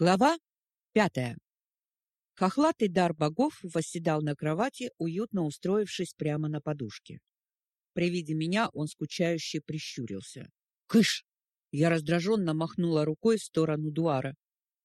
Глава пятая. Хохлатый дар богов восседал на кровати, уютно устроившись прямо на подушке. При виде меня он скучающе прищурился. «Кыш!» Я раздраженно махнула рукой в сторону Дуара.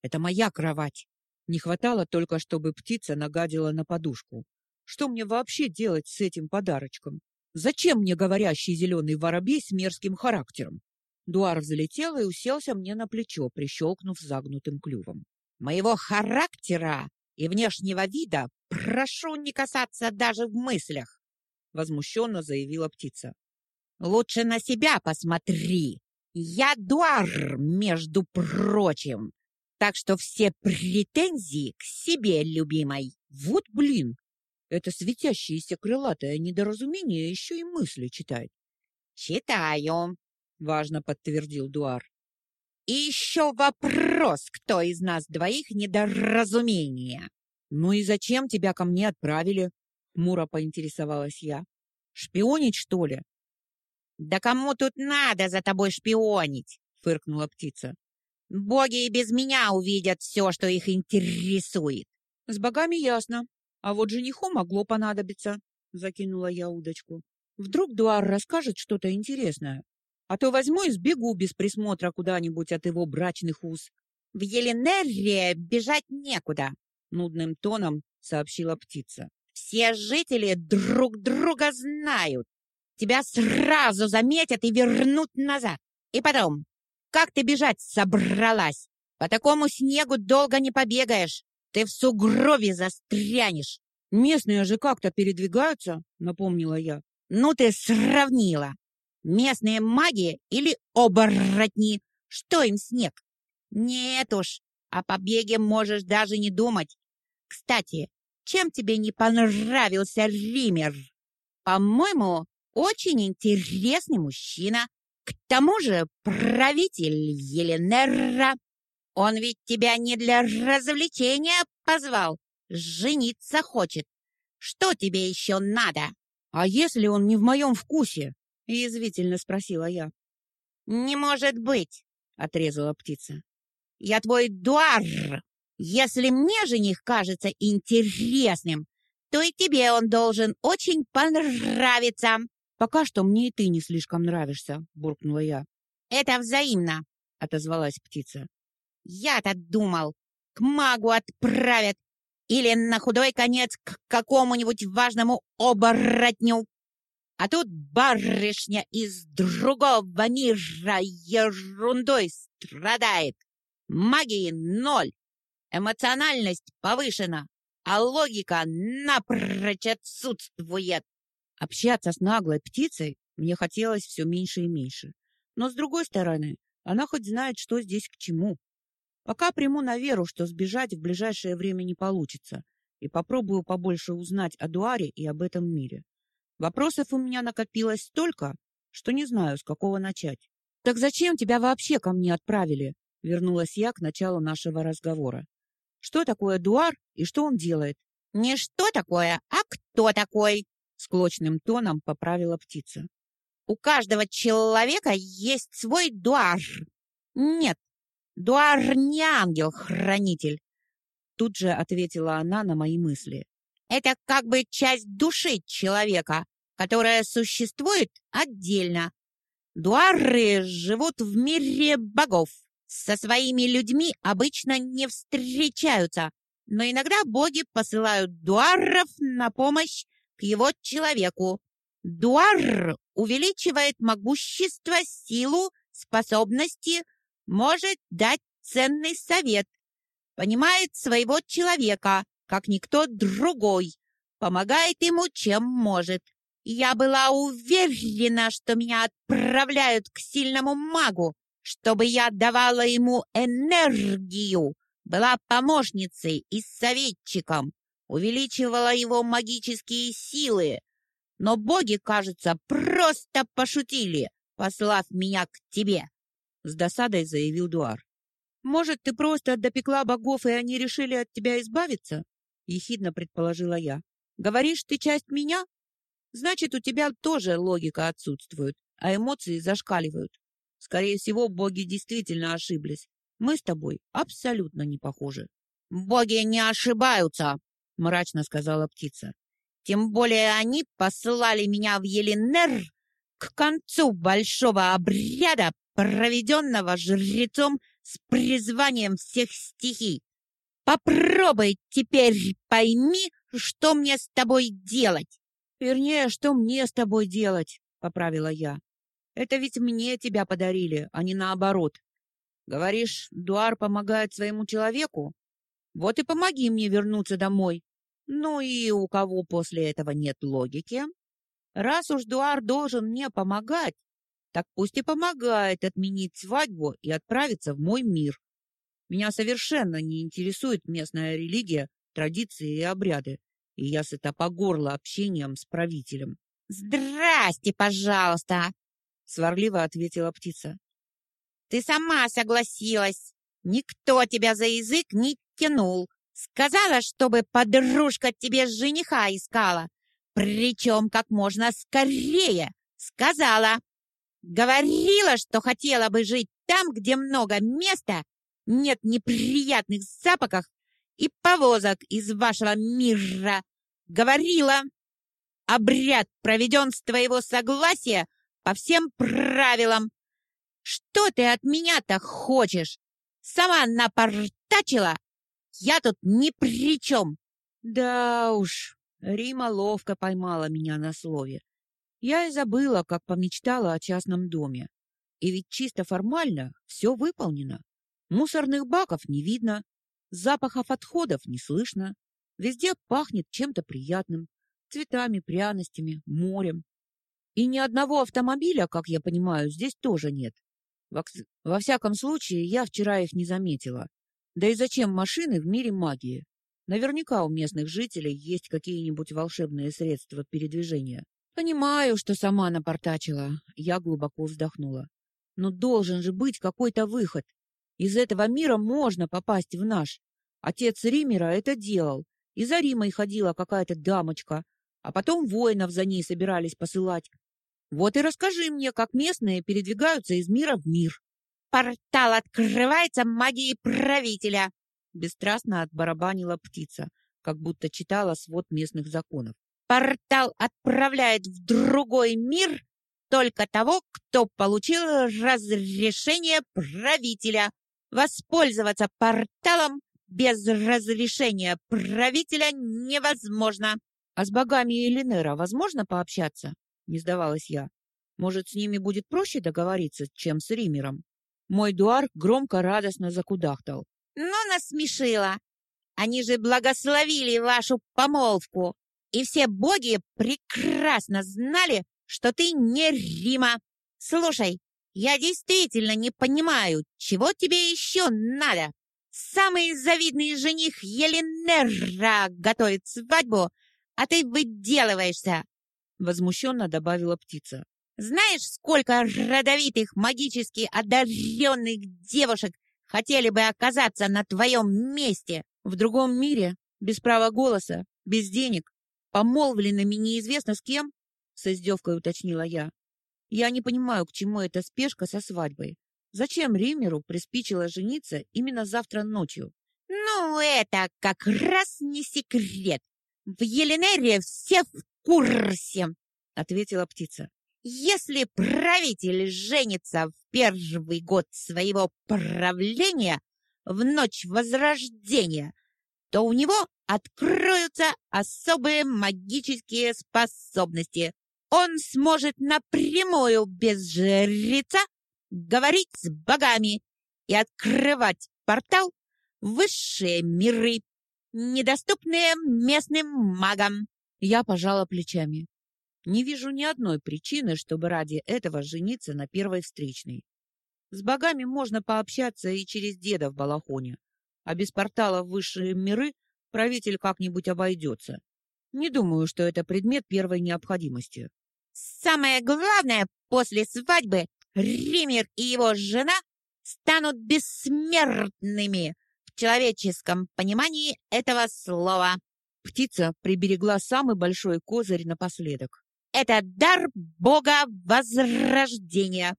«Это моя кровать!» Не хватало только, чтобы птица нагадила на подушку. Что мне вообще делать с этим подарочком? Зачем мне говорящий зеленый воробей с мерзким характером? Дуар взлетел и уселся мне на плечо, прищелкнув загнутым клювом. «Моего характера и внешнего вида прошу не касаться даже в мыслях!» Возмущенно заявила птица. «Лучше на себя посмотри! Я Дуар, между прочим! Так что все претензии к себе, любимой!» «Вот блин! Это светящееся крылатое недоразумение еще и мысли читает!» «Читаю!» Важно подтвердил Дуар. И еще вопрос, кто из нас двоих недоразумение. Ну и зачем тебя ко мне отправили? Мура поинтересовалась я. Шпионить, что ли? Да кому тут надо за тобой шпионить? фыркнула птица. Боги и без меня увидят все, что их интересует. С богами ясно. А вот жениху могло понадобиться, закинула я удочку. Вдруг Дуар расскажет что-то интересное. А то возьму и сбегу без присмотра куда-нибудь от его брачных уз. В Еленерре бежать некуда, нудным тоном сообщила птица. Все жители друг друга знают. Тебя сразу заметят и вернут назад. И потом, как ты бежать собралась? По такому снегу долго не побегаешь. Ты в сугробе застрянешь. Местные же как-то передвигаются, напомнила я. Ну ты сравнила. Местные маги или оборотни? Что им снег? Нет уж, о побеге можешь даже не думать. Кстати, чем тебе не понравился Ример? По-моему, очень интересный мужчина. К тому же правитель Еленерра. Он ведь тебя не для развлечения позвал, жениться хочет. Что тебе еще надо? А если он не в моем вкусе? — язвительно спросила я. «Не может быть!» — отрезала птица. «Я твой дуар! Если мне жених кажется интересным, то и тебе он должен очень понравиться!» «Пока что мне и ты не слишком нравишься», — буркнула я. «Это взаимно», — отозвалась птица. «Я-то думал, к магу отправят или на худой конец к какому-нибудь важному оборотню. А тут барышня из другого мира ерундой страдает. Магии ноль, эмоциональность повышена, а логика напрочь отсутствует. Общаться с наглой птицей мне хотелось все меньше и меньше. Но, с другой стороны, она хоть знает, что здесь к чему. Пока приму на веру, что сбежать в ближайшее время не получится, и попробую побольше узнать о Дуаре и об этом мире. Вопросов у меня накопилось столько, что не знаю, с какого начать. Так зачем тебя вообще ко мне отправили? Вернулась я к началу нашего разговора. Что такое дуар и что он делает? Не что такое, а кто такой? Склочным тоном поправила птица. У каждого человека есть свой дуар. Нет, дуар не ангел-хранитель. Тут же ответила она на мои мысли. Это как бы часть души человека, которая существует отдельно. Дуары живут в мире богов. Со своими людьми обычно не встречаются, но иногда боги посылают дуаров на помощь к его человеку. Дуар увеличивает могущество, силу, способности, может дать ценный совет, понимает своего человека, как никто другой, помогает ему, чем может. Я была уверена, что меня отправляют к сильному магу, чтобы я давала ему энергию, была помощницей и советчиком, увеличивала его магические силы. Но боги, кажется, просто пошутили, послав меня к тебе, — с досадой заявил Дуар. «Может, ты просто допекла богов, и они решили от тебя избавиться?» — ехидно предположила я. «Говоришь, ты часть меня?» Значит, у тебя тоже логика отсутствует, а эмоции зашкаливают. Скорее всего, боги действительно ошиблись. Мы с тобой абсолютно не похожи. Боги не ошибаются, мрачно сказала птица. Тем более они послали меня в Еленер к концу большого обряда, проведенного жрецом с призванием всех стихий. Попробуй теперь пойми, что мне с тобой делать. Вернее, что мне с тобой делать, поправила я. Это ведь мне тебя подарили, а не наоборот. Говоришь, Дуар помогает своему человеку? Вот и помоги мне вернуться домой. Ну и у кого после этого нет логики? Раз уж Дуар должен мне помогать, так пусть и помогает отменить свадьбу и отправиться в мой мир. Меня совершенно не интересует местная религия, традиции и обряды, и я сыта по горло общением с правителем. «Здрасте, пожалуйста!» — сварливо ответила птица. «Ты сама согласилась. Никто тебя за язык не тянул. Сказала, чтобы подружка тебе жениха искала. Причем как можно скорее. Сказала. Говорила, что хотела бы жить там, где много места, нет неприятных запахов и повозок из вашего мира. Говорила. Обряд проведен с твоего согласия по всем правилам. Что ты от меня-то хочешь? Сама напортачила? Я тут ни при чем. Да уж, Рима ловко поймала меня на слове. Я и забыла, как помечтала о частном доме. И ведь чисто формально все выполнено. Мусорных баков не видно, запахов отходов не слышно. Везде пахнет чем-то приятным, цветами, пряностями, морем. И ни одного автомобиля, как я понимаю, здесь тоже нет. Во, во всяком случае, я вчера их не заметила. Да и зачем машины в мире магии? Наверняка у местных жителей есть какие-нибудь волшебные средства передвижения. Понимаю, что сама напортачила. Я глубоко вздохнула. Но должен же быть какой-то выход. Из этого мира можно попасть в наш. Отец Римера это делал. И за Римой ходила какая-то дамочка. А потом воинов за ней собирались посылать. Вот и расскажи мне, как местные передвигаются из мира в мир. Портал открывается магией правителя. Бесстрастно отбарабанила птица, как будто читала свод местных законов. Портал отправляет в другой мир только того, кто получил разрешение правителя. Воспользоваться порталом без разрешения правителя невозможно. А с богами Элинера возможно пообщаться? Не сдавалась я. Может, с ними будет проще договориться, чем с Римером? Мой дуар громко радостно закудахтал. Ну, насмешила. Они же благословили вашу помолвку. И все боги прекрасно знали, что ты не Рима. Слушай, я действительно не понимаю, чего тебе еще надо. Самый завидный жених Еленера готовит свадьбу, а ты выделываешься, — возмущенно добавила птица. Знаешь, сколько родовитых, магически одаренных девушек хотели бы оказаться на твоем месте в другом мире, без права голоса, без денег, помолвленными неизвестно с кем? С издевкой уточнила я. Я не понимаю, к чему эта спешка со свадьбой. Зачем Римеру приспичило жениться именно завтра ночью? Ну, это как раз не секрет. В Еленере все в курсе, ответила птица. Если правитель женится в первый год своего правления, в ночь Возрождения, то у него откроются особые магические способности. Он сможет напрямую без жреца говорить с богами и открывать портал в высшие миры, недоступные местным магам. Я пожала плечами. Не вижу ни одной причины, чтобы ради этого жениться на первой встречной. С богами можно пообщаться и через деда в Балахоне, а без портала в высшие миры правитель как-нибудь обойдется. Не думаю, что это предмет первой необходимости. Самое главное, после свадьбы Ример и его жена станут бессмертными в человеческом понимании этого слова. Птица приберегла самый большой козырь напоследок. Это дар Бога Возрождения.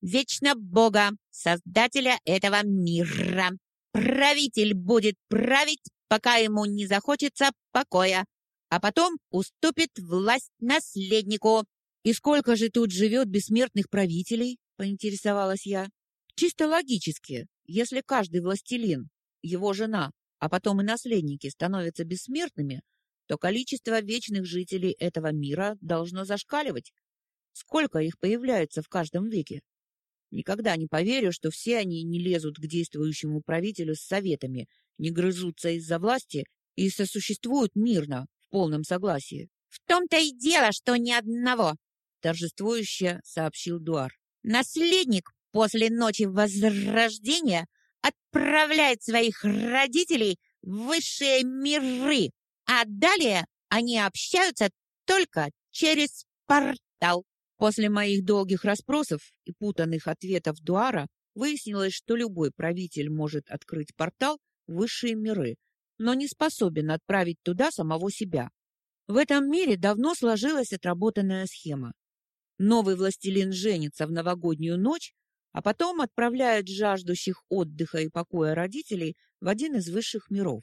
вечно Бога, создателя этого мира. Правитель будет править, пока ему не захочется покоя, а потом уступит власть наследнику. «И сколько же тут живет бессмертных правителей?» — поинтересовалась я. «Чисто логически, если каждый властелин, его жена, а потом и наследники становятся бессмертными, то количество вечных жителей этого мира должно зашкаливать. Сколько их появляется в каждом веке? Никогда не поверю, что все они не лезут к действующему правителю с советами, не грызутся из-за власти и сосуществуют мирно, в полном согласии. «В том-то и дело, что ни одного!» — торжествующе сообщил Дуар. «Наследник после ночи Возрождения отправляет своих родителей в высшие миры, а далее они общаются только через портал. После моих долгих расспросов и путанных ответов Дуара выяснилось, что любой правитель может открыть портал в высшие миры, но не способен отправить туда самого себя. В этом мире давно сложилась отработанная схема. Новый властелин женится в новогоднюю ночь, а потом отправляет жаждущих отдыха и покоя родителей в один из высших миров.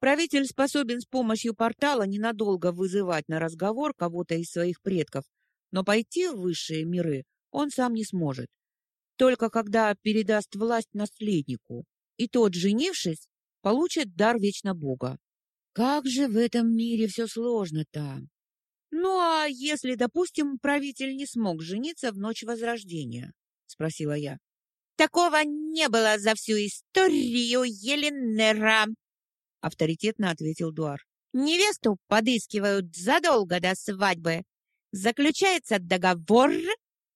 Правитель способен с помощью портала ненадолго вызывать на разговор кого-то из своих предков, но пойти в высшие миры он сам не сможет. Только когда передаст власть наследнику, и тот, женившись, получит дар вечно Бога. Как же в этом мире все сложно-то! Ну а если, допустим, правитель не смог жениться в ночь Возрождения? спросила я. Такого не было за всю историю Еленера, авторитетно ответил Дуар. Невесту подыскивают задолго до свадьбы. Заключается договор,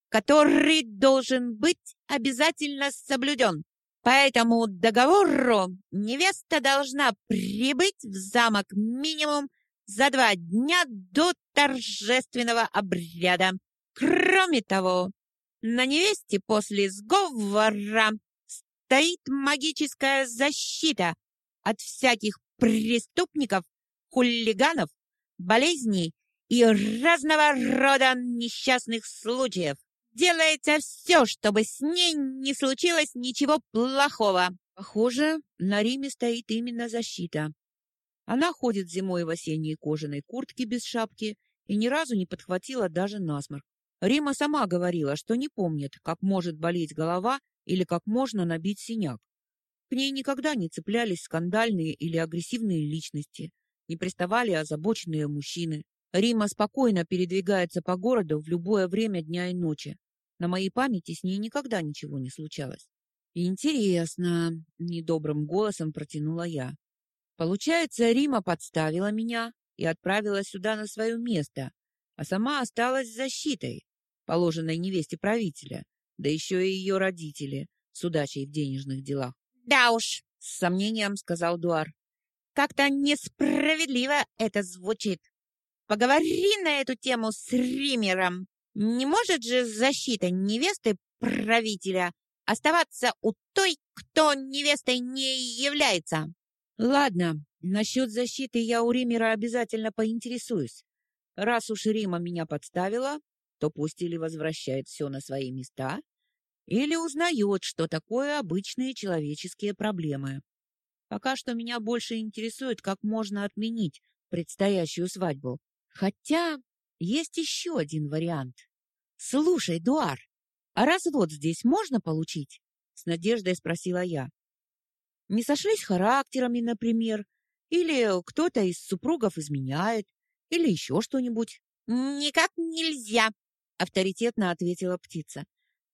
который должен быть обязательно соблюден. По этому договору невеста должна прибыть в замок минимум за два дня до торжественного обряда. Кроме того, на невесте после сговора стоит магическая защита от всяких преступников, хулиганов, болезней и разного рода несчастных случаев. Делается все, чтобы с ней не случилось ничего плохого. Похоже, на Риме стоит именно защита. Она ходит зимой в осенней кожаной куртке без шапки и ни разу не подхватила даже насморк. Рима сама говорила, что не помнит, как может болеть голова или как можно набить синяк. К ней никогда не цеплялись скандальные или агрессивные личности, не приставали озабоченные мужчины. Рима спокойно передвигается по городу в любое время дня и ночи. На моей памяти с ней никогда ничего не случалось. «Интересно», — недобрым голосом протянула я. «Получается, Рима подставила меня и отправила сюда на свое место, а сама осталась с защитой положенной невесте правителя, да еще и ее родители, судачей в денежных делах. «Да уж», — с сомнением сказал Дуар, — «как-то несправедливо это звучит. Поговори на эту тему с Римером. Не может же защита невесты правителя оставаться у той, кто невестой не является?» «Ладно, насчет защиты я у Римера обязательно поинтересуюсь. Раз уж Рима меня подставила, то пусть или возвращает все на свои места, или узнает, что такое обычные человеческие проблемы. Пока что меня больше интересует, как можно отменить предстоящую свадьбу. Хотя есть еще один вариант. Слушай, Дуар, а развод здесь можно получить? С надеждой спросила я. Не сошлись характерами, например, или кто-то из супругов изменяет, или еще что-нибудь. Никак нельзя, авторитетно ответила птица.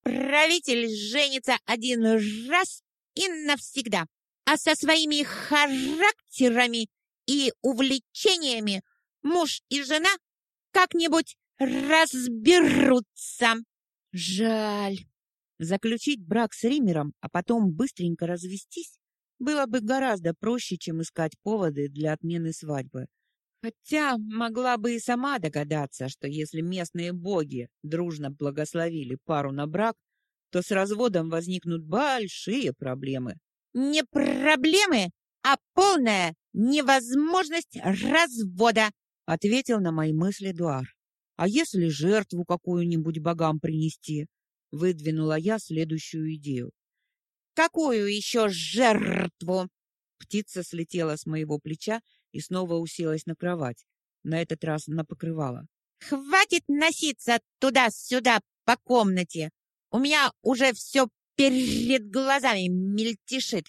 Правитель женится один раз и навсегда, а со своими характерами и увлечениями муж и жена как-нибудь разберутся. Жаль. Заключить брак с Римером, а потом быстренько развестись, было бы гораздо проще, чем искать поводы для отмены свадьбы. Хотя могла бы и сама догадаться, что если местные боги дружно благословили пару на брак, то с разводом возникнут большие проблемы. Не проблемы, а полная невозможность развода, ответил на мои мысли Дуар. А если жертву какую-нибудь богам принести? Выдвинула я следующую идею. Какую еще жертву? Птица слетела с моего плеча и снова уселась на кровать, на этот раз на покрывало. Хватит носиться туда-сюда по комнате. У меня уже все перед глазами мельтешит.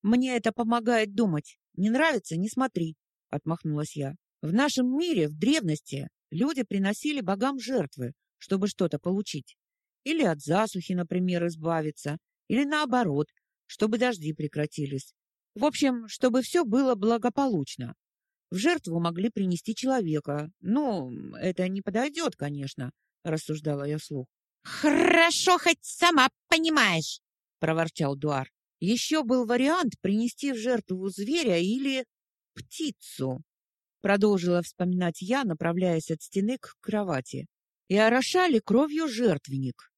Мне это помогает думать. Не нравится не смотри, отмахнулась я. В нашем мире в древности люди приносили богам жертвы, чтобы что-то получить. Или от засухи, например, избавиться, или наоборот, чтобы дожди прекратились. В общем, чтобы все было благополучно. В жертву могли принести человека. Ну, это не подойдет, конечно, рассуждала я вслух. Хорошо, хоть сама понимаешь, проворчал Дуар. Еще был вариант принести в жертву зверя или птицу. Продолжила вспоминать я, направляясь от стены к кровати. И орошали кровью жертвенник.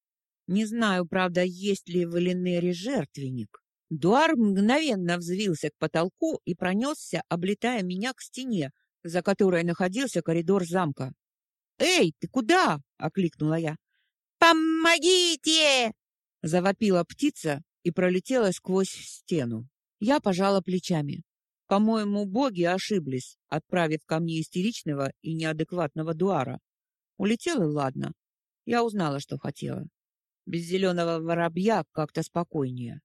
Не знаю, правда, есть ли в Эленере жертвенник. Дуар мгновенно взвился к потолку и пронесся, облетая меня к стене, за которой находился коридор замка. «Эй, ты куда?» — окликнула я. «Помогите!» — завопила птица и пролетела сквозь стену. Я пожала плечами. По-моему, боги ошиблись, отправив ко мне истеричного и неадекватного дуара. Улетела, ладно. Я узнала, что хотела. Без зеленого воробья как-то спокойнее.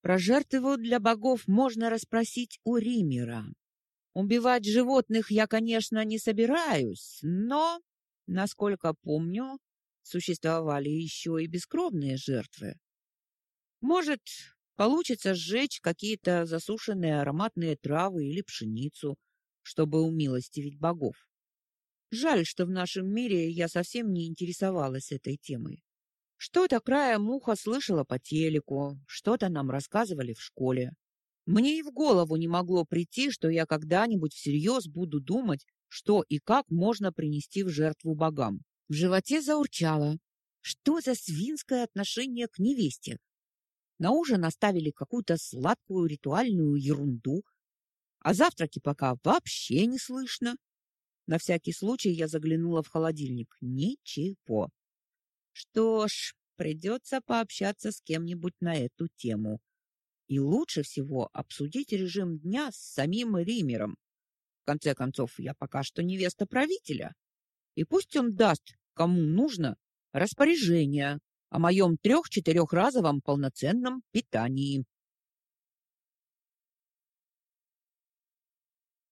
Про жертву для богов можно расспросить у Римера. Убивать животных я, конечно, не собираюсь, но, насколько помню, существовали еще и бескровные жертвы. Может, получится сжечь какие-то засушенные ароматные травы или пшеницу, чтобы умилостивить богов. Жаль, что в нашем мире я совсем не интересовалась этой темой. Что-то края муха слышала по телеку, что-то нам рассказывали в школе. Мне и в голову не могло прийти, что я когда-нибудь всерьез буду думать, что и как можно принести в жертву богам. В животе заурчало. Что за свинское отношение к невесте? На ужин оставили какую-то сладкую ритуальную ерунду, а завтраки пока вообще не слышно. На всякий случай я заглянула в холодильник. Ничего. Что ж, придется пообщаться с кем-нибудь на эту тему. И лучше всего обсудить режим дня с самим Римером. В конце концов, я пока что невеста правителя. И пусть он даст, кому нужно, распоряжение о моем трех-четырехразовом полноценном питании.